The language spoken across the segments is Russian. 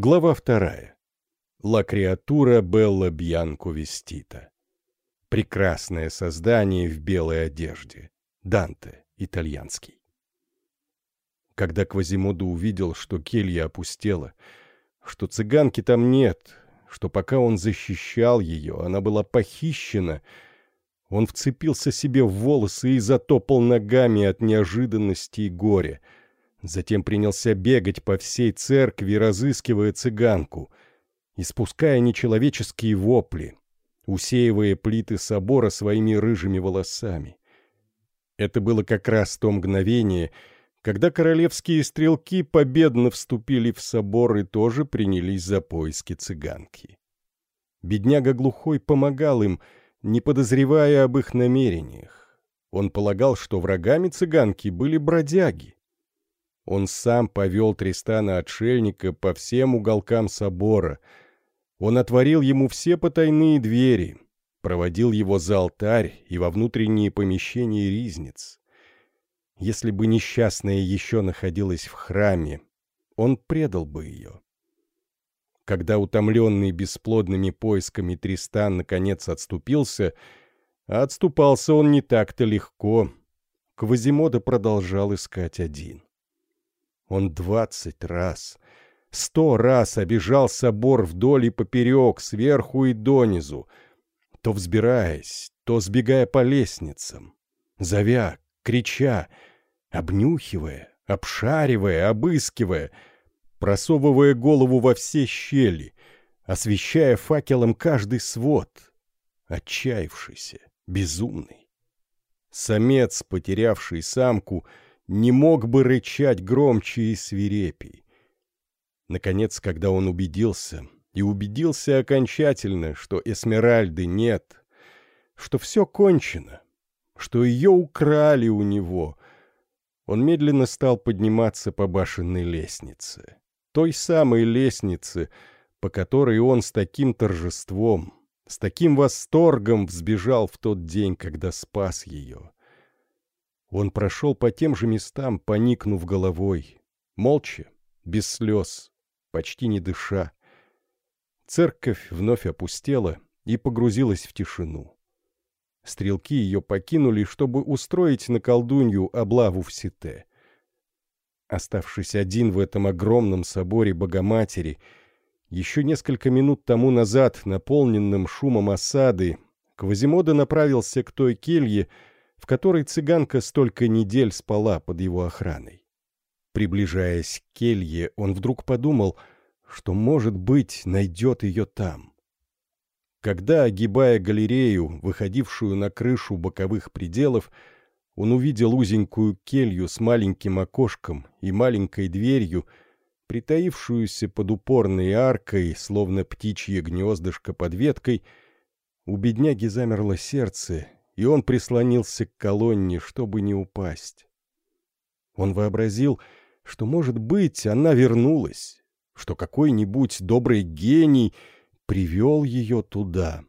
Глава вторая. Ла креатура Белла Бьянко Вестита. Прекрасное создание в белой одежде. Данте, итальянский. Когда Квазимоду увидел, что келья опустела, что цыганки там нет, что пока он защищал ее, она была похищена, он вцепился себе в волосы и затопал ногами от неожиданности и горя — Затем принялся бегать по всей церкви, разыскивая цыганку, испуская нечеловеческие вопли, усеивая плиты собора своими рыжими волосами. Это было как раз то мгновение, когда королевские стрелки победно вступили в собор и тоже принялись за поиски цыганки. Бедняга глухой помогал им, не подозревая об их намерениях. Он полагал, что врагами цыганки были бродяги. Он сам повел Тристана-отшельника по всем уголкам собора. Он отворил ему все потайные двери, проводил его за алтарь и во внутренние помещения ризниц. Если бы несчастная еще находилась в храме, он предал бы ее. Когда утомленный бесплодными поисками Тристан наконец отступился, а отступался он не так-то легко, Квазимода продолжал искать один. Он двадцать раз, сто раз обижал собор вдоль и поперек, сверху и донизу, то взбираясь, то сбегая по лестницам, зовя, крича, обнюхивая, обшаривая, обыскивая, просовывая голову во все щели, освещая факелом каждый свод, отчаявшийся, безумный. Самец, потерявший самку, — не мог бы рычать громче и свирепей. Наконец, когда он убедился, и убедился окончательно, что Эсмеральды нет, что все кончено, что ее украли у него, он медленно стал подниматься по башенной лестнице. Той самой лестнице, по которой он с таким торжеством, с таким восторгом взбежал в тот день, когда спас ее. Он прошел по тем же местам, поникнув головой, молча, без слез, почти не дыша. Церковь вновь опустела и погрузилась в тишину. Стрелки ее покинули, чтобы устроить на колдунью облаву в Сите. Оставшись один в этом огромном соборе Богоматери, еще несколько минут тому назад, наполненным шумом осады, Квазимода направился к той келье, в которой цыганка столько недель спала под его охраной. Приближаясь к келье, он вдруг подумал, что, может быть, найдет ее там. Когда, огибая галерею, выходившую на крышу боковых пределов, он увидел узенькую келью с маленьким окошком и маленькой дверью, притаившуюся под упорной аркой, словно птичье гнездышко под веткой, у бедняги замерло сердце, и он прислонился к колонне, чтобы не упасть. Он вообразил, что, может быть, она вернулась, что какой-нибудь добрый гений привел ее туда,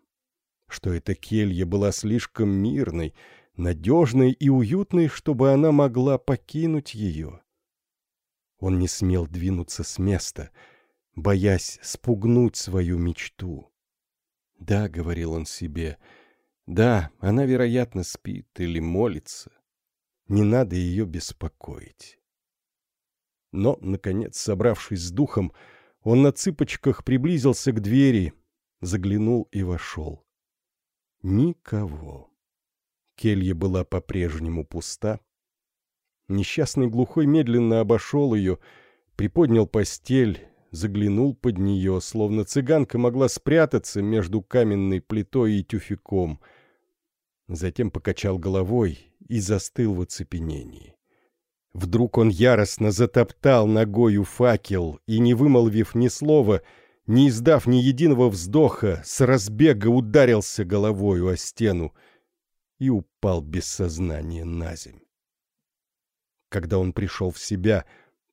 что эта келья была слишком мирной, надежной и уютной, чтобы она могла покинуть ее. Он не смел двинуться с места, боясь спугнуть свою мечту. «Да», — говорил он себе, — да, она, вероятно, спит или молится. Не надо ее беспокоить. Но, наконец, собравшись с духом, он на цыпочках приблизился к двери, заглянул и вошел. Никого. Келья была по-прежнему пуста. Несчастный глухой медленно обошел ее, приподнял постель, заглянул под нее, словно цыганка могла спрятаться между каменной плитой и тюфяком — затем покачал головой и застыл в оцепенении. Вдруг он яростно затоптал ногою факел и, не вымолвив ни слова, не издав ни единого вздоха, с разбега ударился головою о стену и упал без сознания на земь. Когда он пришел в себя,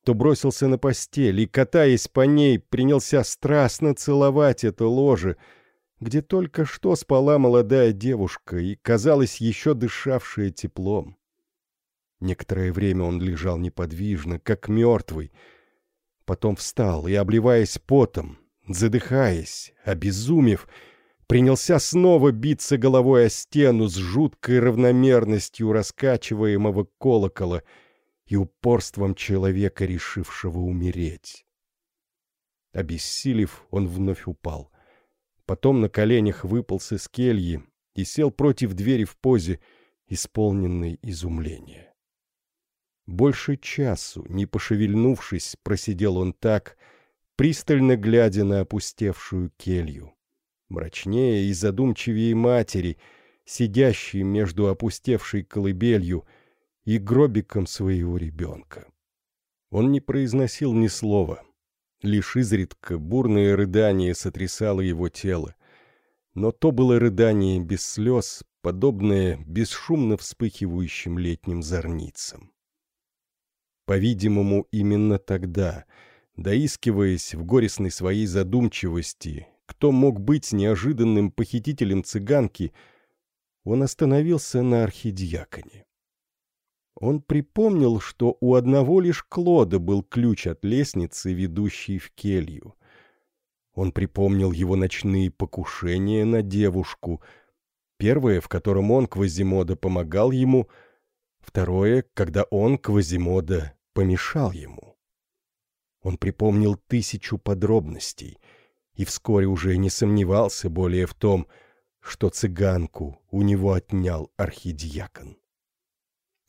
то бросился на постель и, катаясь по ней, принялся страстно целовать это ложе — где только что спала молодая девушка и, казалось, еще дышавшая теплом. Некоторое время он лежал неподвижно, как мертвый. Потом встал и, обливаясь потом, задыхаясь, обезумев, принялся снова биться головой о стену с жуткой равномерностью раскачиваемого колокола и упорством человека, решившего умереть. Обессилев, он вновь упал. Потом на коленях выполз из кельи и сел против двери в позе, исполненной изумления. Больше часу, не пошевельнувшись, просидел он так, пристально глядя на опустевшую келью. Мрачнее и задумчивее матери, сидящей между опустевшей колыбелью и гробиком своего ребенка. Он не произносил ни слова, лишь изредка бурное рыдание сотрясало его тело, но то было рыдание без слез, подобное бесшумно вспыхивающим летним зорницам. По-видимому, именно тогда, доискиваясь в горестной своей задумчивости, кто мог быть неожиданным похитителем цыганки, он остановился на архидиаконе. Он припомнил, что у одного лишь Клода был ключ от лестницы, ведущей в келью. Он припомнил его ночные покушения на девушку, первое, в котором он, Квазимода, помогал ему, второе, когда он, Квазимода, помешал ему. Он припомнил тысячу подробностей и вскоре уже не сомневался более в том, что цыганку у него отнял архидиакон.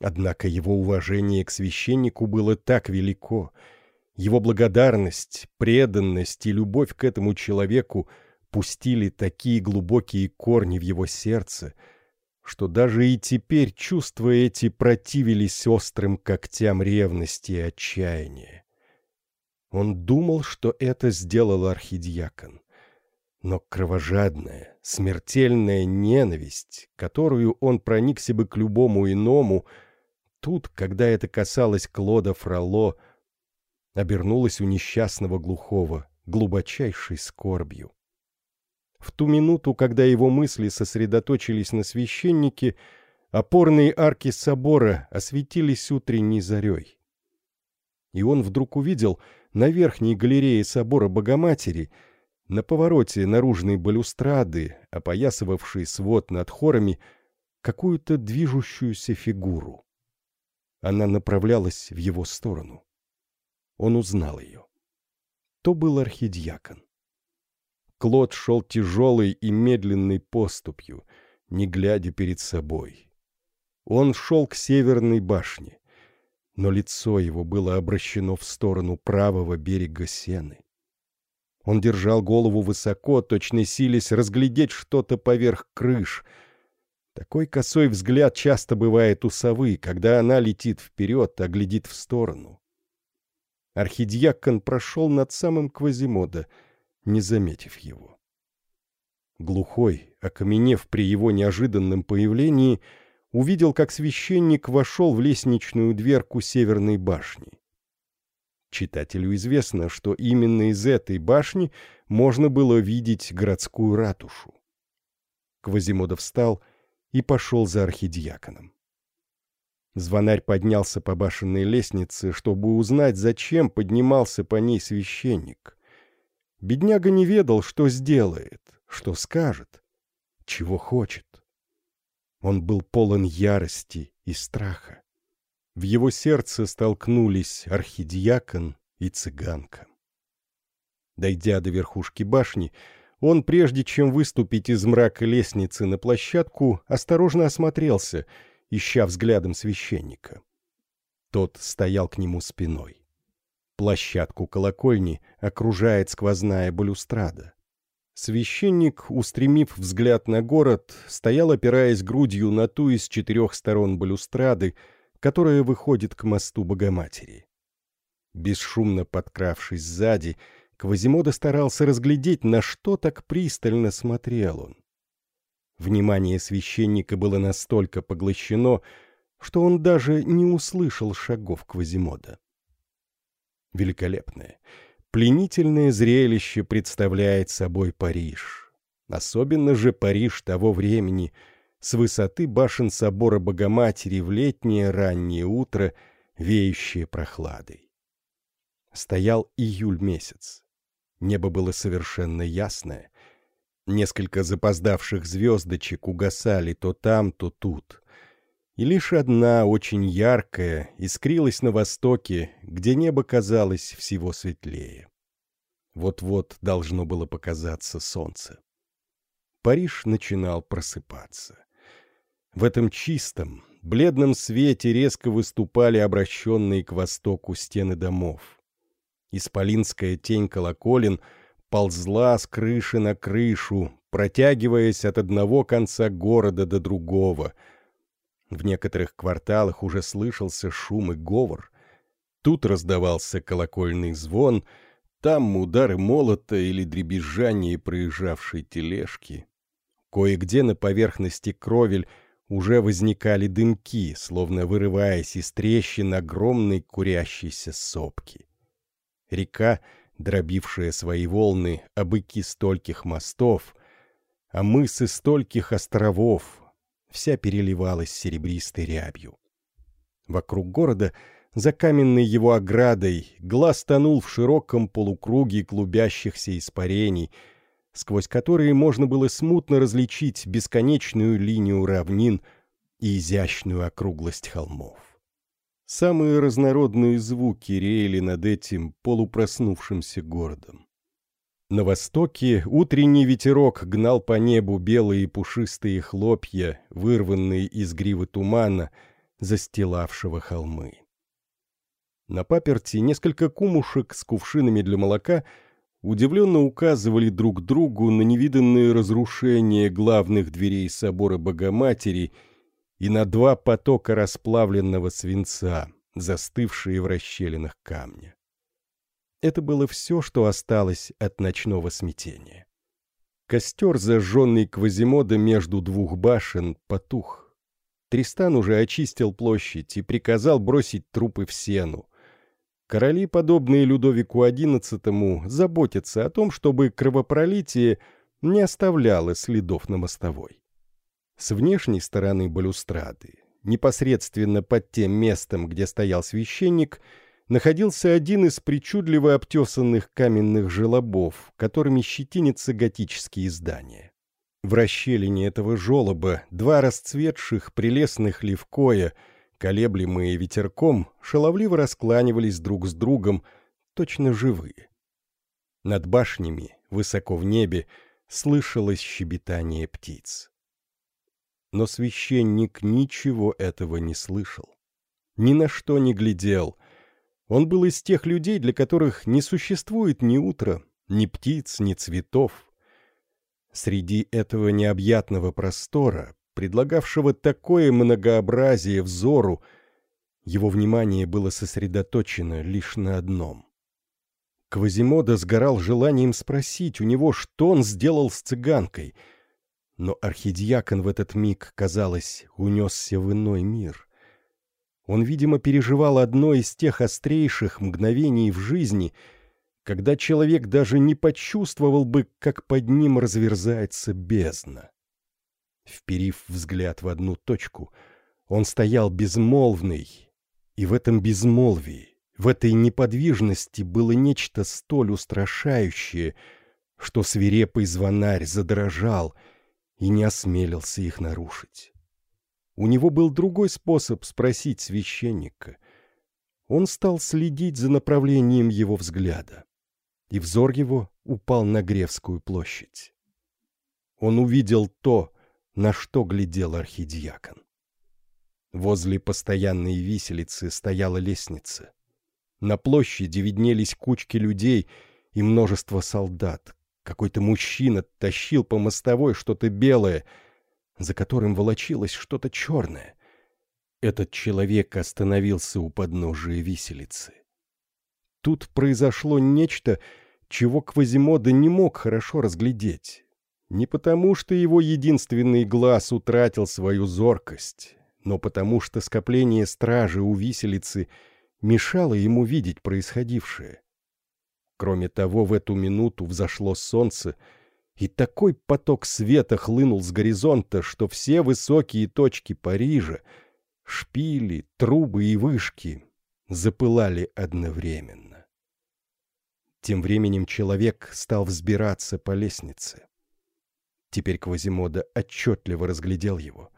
Однако его уважение к священнику было так велико, его благодарность, преданность и любовь к этому человеку пустили такие глубокие корни в его сердце — что даже и теперь чувства эти противились острым когтям ревности и отчаяния. Он думал, что это сделал архидиакон. Но кровожадная, смертельная ненависть, которую он проникся бы к любому иному, тут, когда это касалось Клода Фроло, обернулась у несчастного глухого глубочайшей скорбью. В ту минуту, когда его мысли сосредоточились на священнике, опорные арки собора осветились утренней зарей. И он вдруг увидел на верхней галерее собора Богоматери, на повороте наружной балюстрады, опоясывавшей свод над хорами, какую-то движущуюся фигуру. Она направлялась в его сторону. Он узнал ее. То был архидиакон. Клод шел тяжелой и медленной поступью, не глядя перед собой. Он шел к северной башне, но лицо его было обращено в сторону правого берега Сены. Он держал голову высоко, точно силясь разглядеть что-то поверх крыш. Такой косой взгляд часто бывает у совы, когда она летит вперед, а глядит в сторону. Архидьякон прошел над самым Квазимода — не заметив его. Глухой, окаменев при его неожиданном появлении, увидел, как священник вошел в лестничную дверку северной башни. Читателю известно, что именно из этой башни можно было видеть городскую ратушу. Квазимода встал и пошел за архидиаконом. Звонарь поднялся по башенной лестнице, чтобы узнать, зачем поднимался по ней священник. Бедняга не ведал, что сделает, что скажет, чего хочет. Он был полон ярости и страха. В его сердце столкнулись архидиакон и цыганка. Дойдя до верхушки башни, он, прежде чем выступить из мрака лестницы на площадку, осторожно осмотрелся, ища взглядом священника. Тот стоял к нему спиной. Площадку колокольни окружает сквозная балюстрада. Священник, устремив взгляд на город, стоял, опираясь грудью на ту из четырех сторон балюстрады, которая выходит к мосту Богоматери. Бесшумно подкравшись сзади, Квазимода старался разглядеть, на что так пристально смотрел он. Внимание священника было настолько поглощено, что он даже не услышал шагов Квазимода. Великолепное, пленительное зрелище представляет собой Париж. Особенно же Париж того времени, с высоты башен собора Богоматери в летнее раннее утро, веющее прохладой. Стоял июль месяц. Небо было совершенно ясное. Несколько запоздавших звездочек угасали то там, то тут. И лишь одна, очень яркая, искрилась на востоке, где небо казалось всего светлее. Вот-вот должно было показаться солнце. Париж начинал просыпаться. В этом чистом, бледном свете резко выступали обращенные к востоку стены домов. Исполинская тень колоколен ползла с крыши на крышу, протягиваясь от одного конца города до другого. В некоторых кварталах уже слышался шум и говор. Тут раздавался колокольный звон, там удары молота или дребезжание проезжавшей тележки. Кое-где на поверхности кровель уже возникали дымки, словно вырываясь из трещин огромной курящейся сопки. Река, дробившая свои волны о быки стольких мостов, а мысы стольких островов, вся переливалась серебристой рябью. Вокруг города, за каменной его оградой, глаз тонул в широком полукруге клубящихся испарений — сквозь которые можно было смутно различить бесконечную линию равнин и изящную округлость холмов. Самые разнородные звуки реяли над этим полупроснувшимся городом. На востоке утренний ветерок гнал по небу белые пушистые хлопья, вырванные из гривы тумана, застилавшего холмы. На паперти несколько кумушек с кувшинами для молока — удивленно указывали друг другу на невиданные разрушения главных дверей собора Богоматери и на два потока расплавленного свинца, застывшие в расщелинах камня. Это было все, что осталось от ночного смятения. Костер, зажженный Квазимода между двух башен, потух. Тристан уже очистил площадь и приказал бросить трупы в сену, Короли, подобные Людовику XI, заботятся о том, чтобы кровопролитие не оставляло следов на мостовой. С внешней стороны балюстрады, непосредственно под тем местом, где стоял священник, находился один из причудливо обтесанных каменных желобов, которыми щетинятся готические здания. В расщелине этого желоба два расцветших прелестных левкоя — колеблемые ветерком, шаловливо раскланивались друг с другом, точно живые. Над башнями, высоко в небе, слышалось щебетание птиц. Но священник ничего этого не слышал. Ни на что не глядел. Он был из тех людей, для которых не существует ни утра, ни птиц, ни цветов. Среди этого необъятного простора, предлагавшего такое многообразие взору, его внимание было сосредоточено лишь на одном. Квазимода сгорал желанием спросить у него, что он сделал с цыганкой, но архидиакон в этот миг, казалось, унесся в иной мир. Он, видимо, переживал одно из тех острейших мгновений в жизни, когда человек даже не почувствовал бы, как под ним разверзается бездна. Вперив взгляд в одну точку, он стоял безмолвный, и в этом безмолвии, в этой неподвижности было нечто столь устрашающее, что свирепый звонарь задрожал и не осмелился их нарушить. У него был другой способ спросить священника. Он стал следить за направлением его взгляда, и взор его упал на Гревскую площадь. Он увидел то, на что глядел архидиакон. Возле постоянной виселицы стояла лестница. На площади виднелись кучки людей и множество солдат. Какой-то мужчина тащил по мостовой что-то белое, за которым волочилось что-то черное. Этот человек остановился у подножия виселицы. Тут произошло нечто, чего Квазимода не мог хорошо разглядеть. Не потому, что его единственный глаз утратил свою зоркость, но потому, что скопление стражи у виселицы мешало ему видеть происходившее. Кроме того, в эту минуту взошло солнце, и такой поток света хлынул с горизонта, что все высокие точки Парижа, шпили, трубы и вышки запылали одновременно. Тем временем человек стал взбираться по лестнице. Теперь Квазимода отчетливо разглядел его.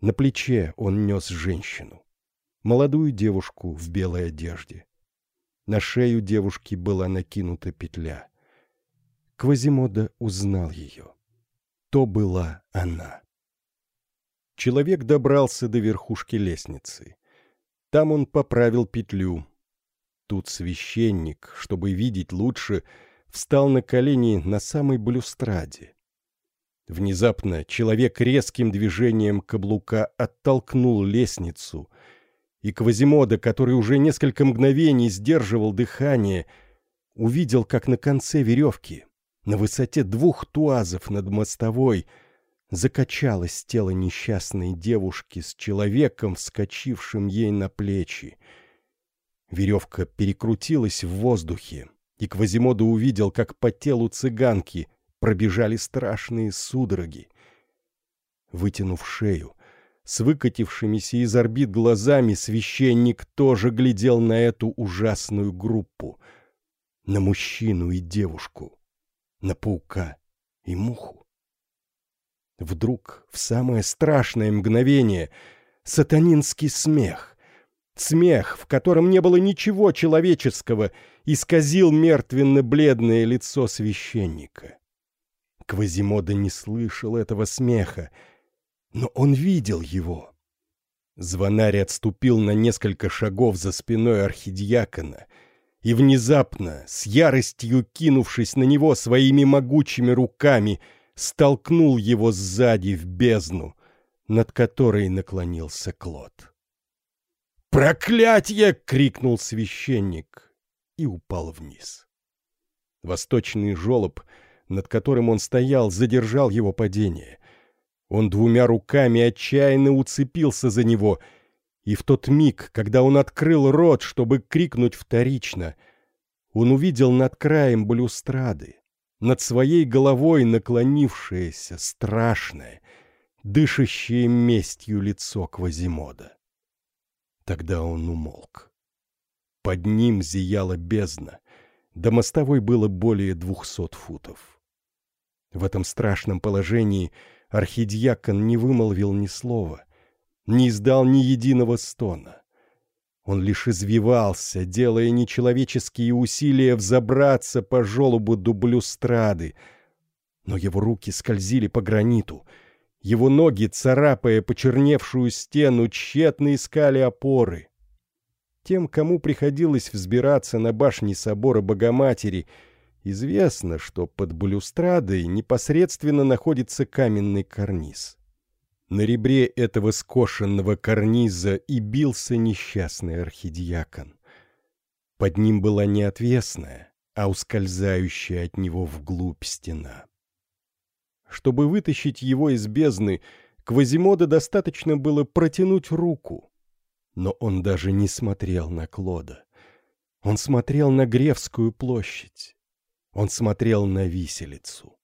На плече он нес женщину. Молодую девушку в белой одежде. На шею девушки была накинута петля. Квазимода узнал ее. То была она. Человек добрался до верхушки лестницы. Там он поправил петлю. Тут священник, чтобы видеть лучше, встал на колени на самой блюстраде. Внезапно человек резким движением каблука оттолкнул лестницу, и Квазимода, который уже несколько мгновений сдерживал дыхание, увидел, как на конце веревки, на высоте двух туазов над мостовой, закачалось тело несчастной девушки с человеком, вскочившим ей на плечи. Веревка перекрутилась в воздухе, и Квазимода увидел, как по телу цыганки пробежали страшные судороги. Вытянув шею, с выкатившимися из орбит глазами священник тоже глядел на эту ужасную группу, на мужчину и девушку, на паука и муху. Вдруг, в самое страшное мгновение, сатанинский смех, смех, в котором не было ничего человеческого, исказил мертвенно-бледное лицо священника. Квазимода не слышал этого смеха, но он видел его. Звонарь отступил на несколько шагов за спиной архидиакона и внезапно, с яростью кинувшись на него своими могучими руками, столкнул его сзади в бездну, над которой наклонился Клод. «Проклятье!» — крикнул священник и упал вниз. Восточный жолоб — над которым он стоял, задержал его падение. Он двумя руками отчаянно уцепился за него, и в тот миг, когда он открыл рот, чтобы крикнуть вторично, он увидел над краем балюстрады, над своей головой наклонившееся, страшное, дышащее местью лицо Квазимода. Тогда он умолк. Под ним зияла бездна, до мостовой было более двухсот футов. В этом страшном положении архидьякон не вымолвил ни слова, не издал ни единого стона. Он лишь извивался, делая нечеловеческие усилия взобраться по желобу дублюстрады, но его руки скользили по граниту, его ноги, царапая почерневшую стену, тщетно искали опоры. Тем, кому приходилось взбираться на башни собора Богоматери — Известно, что под балюстрадой непосредственно находится каменный карниз. На ребре этого скошенного карниза и бился несчастный архидиакон. Под ним была не отвесная, а ускользающая от него вглубь стена. Чтобы вытащить его из бездны, Квазимода достаточно было протянуть руку. Но он даже не смотрел на Клода. Он смотрел на Гревскую площадь. Он смотрел на виселицу.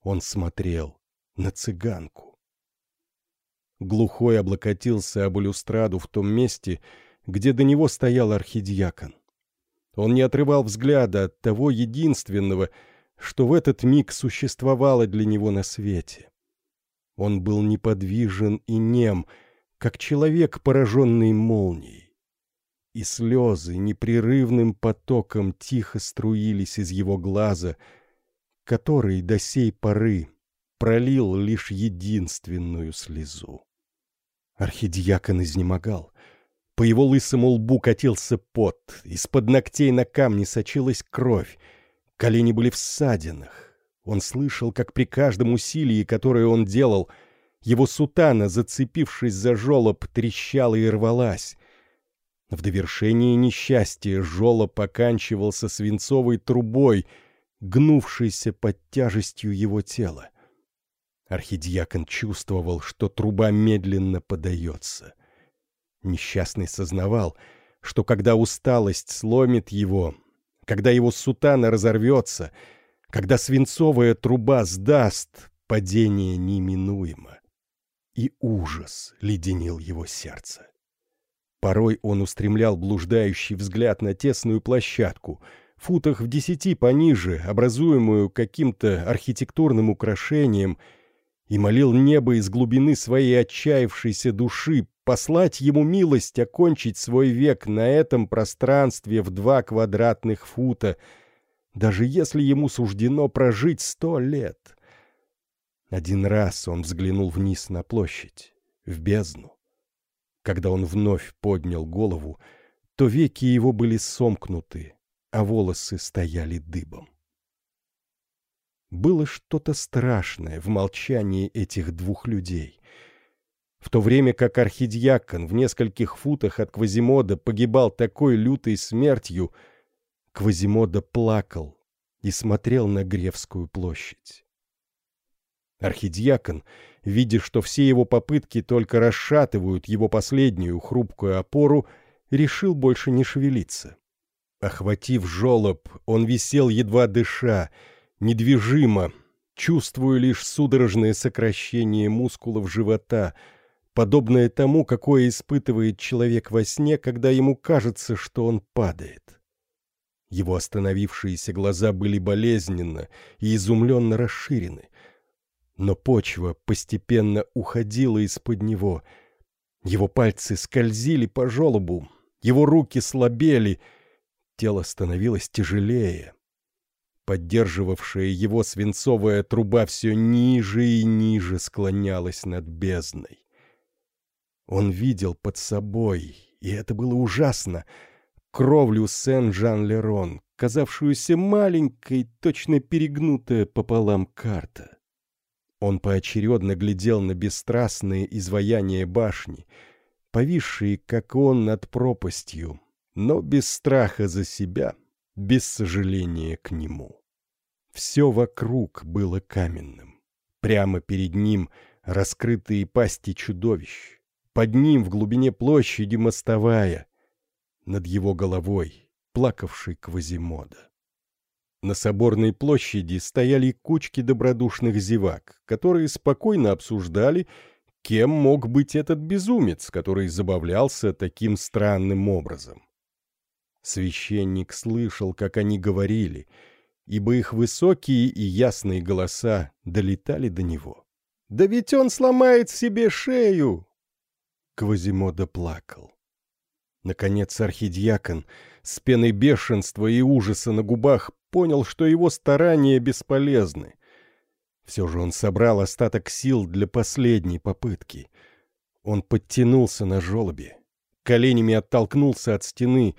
Он смотрел на цыганку. Глухой облокотился об балюстраду в том месте, где до него стоял архидиакон. Он не отрывал взгляда от того единственного, что в этот миг существовало для него на свете. Он был неподвижен и нем, как человек, пораженный молнией и слезы непрерывным потоком тихо струились из его глаза, который до сей поры пролил лишь единственную слезу. Архидиакон изнемогал. По его лысому лбу катился пот, из-под ногтей на камне сочилась кровь, колени были в ссадинах. Он слышал, как при каждом усилии, которое он делал, его сутана, зацепившись за жолоб, трещала и рвалась, в довершении несчастья жолоб поканчивался свинцовой трубой, гнувшейся под тяжестью его тела. Архидиакон чувствовал, что труба медленно подается. Несчастный сознавал, что когда усталость сломит его, когда его сутана разорвется, когда свинцовая труба сдаст, падение неминуемо. И ужас леденил его сердце. Порой он устремлял блуждающий взгляд на тесную площадку, футах в десяти пониже, образуемую каким-то архитектурным украшением, и молил небо из глубины своей отчаявшейся души послать ему милость окончить свой век на этом пространстве в два квадратных фута, даже если ему суждено прожить сто лет. Один раз он взглянул вниз на площадь, в бездну. Когда он вновь поднял голову, то веки его были сомкнуты, а волосы стояли дыбом. Было что-то страшное в молчании этих двух людей. В то время как архидьякон в нескольких футах от Квазимода погибал такой лютой смертью, Квазимода плакал и смотрел на Гревскую площадь. Архидьякон, видя, что все его попытки только расшатывают его последнюю хрупкую опору, решил больше не шевелиться. Охватив жолоб, он висел едва дыша, недвижимо, чувствуя лишь судорожное сокращение мускулов живота, подобное тому, какое испытывает человек во сне, когда ему кажется, что он падает. Его остановившиеся глаза были болезненно и изумленно расширены но почва постепенно уходила из-под него. Его пальцы скользили по желобу, его руки слабели, тело становилось тяжелее. Поддерживавшая его свинцовая труба все ниже и ниже склонялась над бездной. Он видел под собой, и это было ужасно, кровлю Сен-Жан-Лерон, казавшуюся маленькой, точно перегнутая пополам карта. Он поочередно глядел на бесстрастные изваяния башни, повисшие, как он, над пропастью, но без страха за себя, без сожаления к нему. Все вокруг было каменным. Прямо перед ним раскрытые пасти чудовищ. Под ним в глубине площади мостовая. Над его головой плакавший Квазимода. На Соборной площади стояли кучки добродушных зевак, которые спокойно обсуждали, кем мог быть этот безумец, который забавлялся таким странным образом. Священник слышал, как они говорили, ибо их высокие и ясные голоса долетали до него. «Да ведь он сломает себе шею!» Квазимода плакал. Наконец архидьякон с пеной бешенства и ужаса на губах понял, что его старания бесполезны. Все же он собрал остаток сил для последней попытки. Он подтянулся на желобе, коленями оттолкнулся от стены,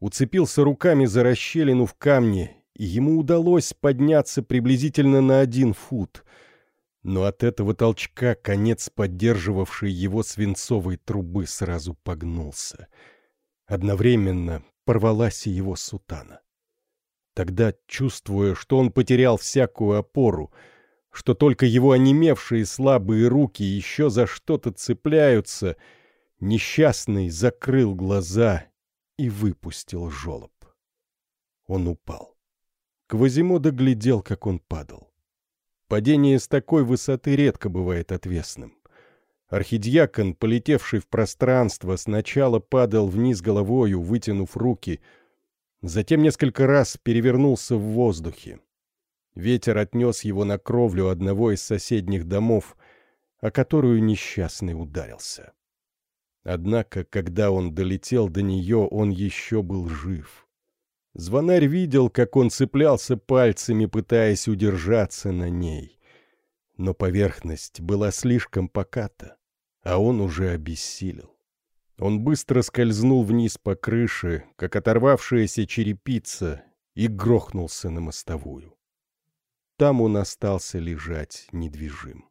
уцепился руками за расщелину в камне, и ему удалось подняться приблизительно на один фут. Но от этого толчка конец поддерживавшей его свинцовой трубы сразу погнулся. Одновременно порвалась и его сутана. Тогда, чувствуя, что он потерял всякую опору, что только его онемевшие слабые руки еще за что-то цепляются, несчастный закрыл глаза и выпустил жолоб. Он упал. Квазимода глядел, как он падал. Падение с такой высоты редко бывает отвесным. Архидьякон, полетевший в пространство, сначала падал вниз головою, вытянув руки — Затем несколько раз перевернулся в воздухе. Ветер отнес его на кровлю одного из соседних домов, о которую несчастный ударился. Однако, когда он долетел до нее, он еще был жив. Звонарь видел, как он цеплялся пальцами, пытаясь удержаться на ней. Но поверхность была слишком поката, а он уже обессилел. Он быстро скользнул вниз по крыше, как оторвавшаяся черепица, и грохнулся на мостовую. Там он остался лежать недвижим.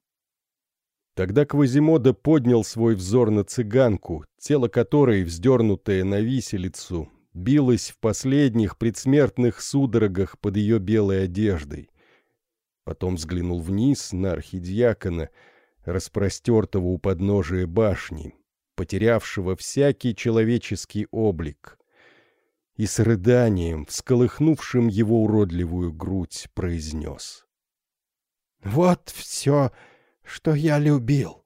Тогда Квазимода поднял свой взор на цыганку, тело которой, вздернутое на виселицу, билось в последних предсмертных судорогах под ее белой одеждой. Потом взглянул вниз на архидиакона, распростертого у подножия башни, потерявшего всякий человеческий облик, и с рыданием, всколыхнувшим его уродливую грудь, произнес. «Вот все, что я любил.